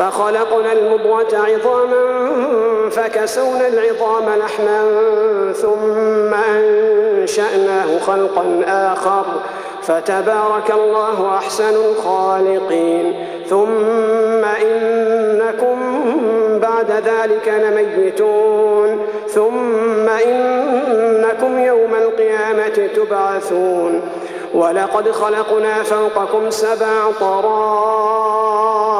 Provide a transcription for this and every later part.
فخلقنا المضغة عظاما فكسونا العظام لحما ثم أنشأناه خلقا آخر فتبارك الله أحسن الخالقين ثم إنكم بعد ذلك لميتون ثم إنكم يوم القيامة تبعثون ولقد خلقنا فوقكم سبع طرائق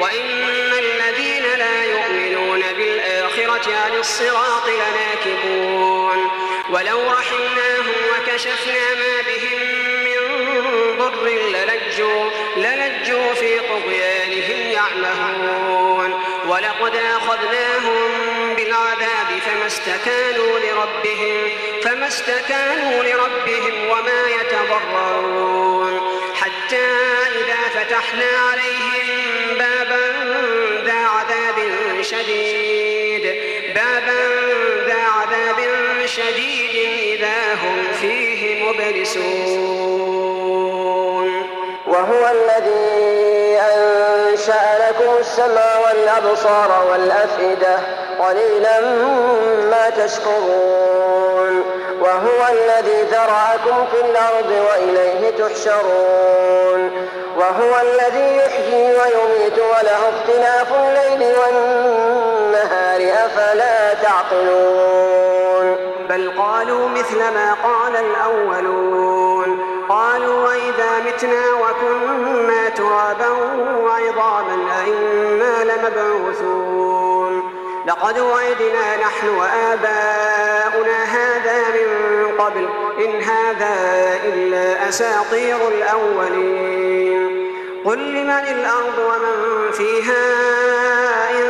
وإن الذين لا يؤمنون بالآخرة عن الصراط لناكبون ولو رحمناهم وكشفنا ما بهم من ضر للجوا, للجوا في طغيانهم يعمهون ولقد أخذناهم بالعذاب فما استكانوا لربهم فما استكانوا لربهم وما يتضرعون حتى إذا فتحنا عليهم بابا شديد. بابا ذا عذاب شديد إذا هم فيه مبلسون. وهو الذي أنشأ لكم السمع والأبصار والأفئدة قليلا ما تشكرون. وهو الذي ذرأكم في الأرض وإليه تحشرون. وهو الذي يحيي ويميت وله اختلاف الليل والنهار. أفلا تعقلون؟ بل قالوا مثل ما قال الأولون. قالوا وإذا متنا وكنا ترابا وعظاما أئنا لمبعوثون. لقد وعدنا نحن وآباؤنا هذا من قبل. إن هذا إلا أساطير الأولين. قل لمن الأرض ومن فيها إن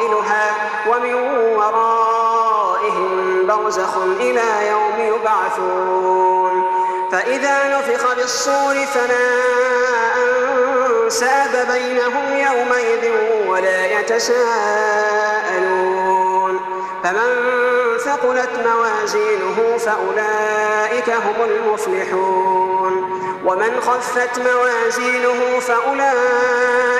قائلها ومن ورائهم برزخ إلى يوم يبعثون. فإذا نفخ بالصور فلا أنساب بينهم يومئذ ولا يتساءلون. فمن ثقلت موازينه فأولئك هم المفلحون. ومن خفت موازينه فأولئك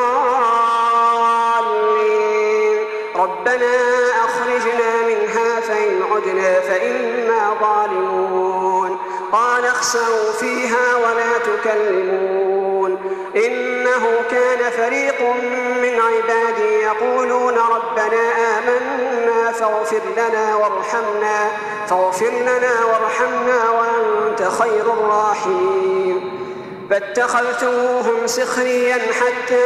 ربنا أخرجنا منها فإن عدنا فإنا ظالمون. قال اخسروا فيها ولا تكلمون. إنه كان فريق من عبادي يقولون ربنا آمنا فاغفر لنا وارحمنا فاغفر لنا وارحمنا وأنت خير الراحمين. فاتخذتموهم سخريا حتى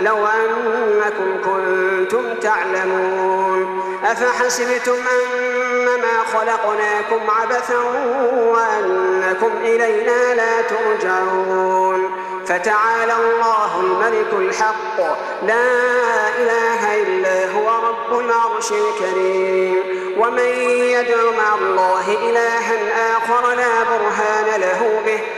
لو أنكم كنتم تعلمون. أفحسبتم أنما خلقناكم عبثا وأنكم إلينا لا ترجعون. فتعالى الله الملك الحق. لا إله إلا هو رب العرش الكريم. ومن يدع مع الله إلها آخر لا برهان له به.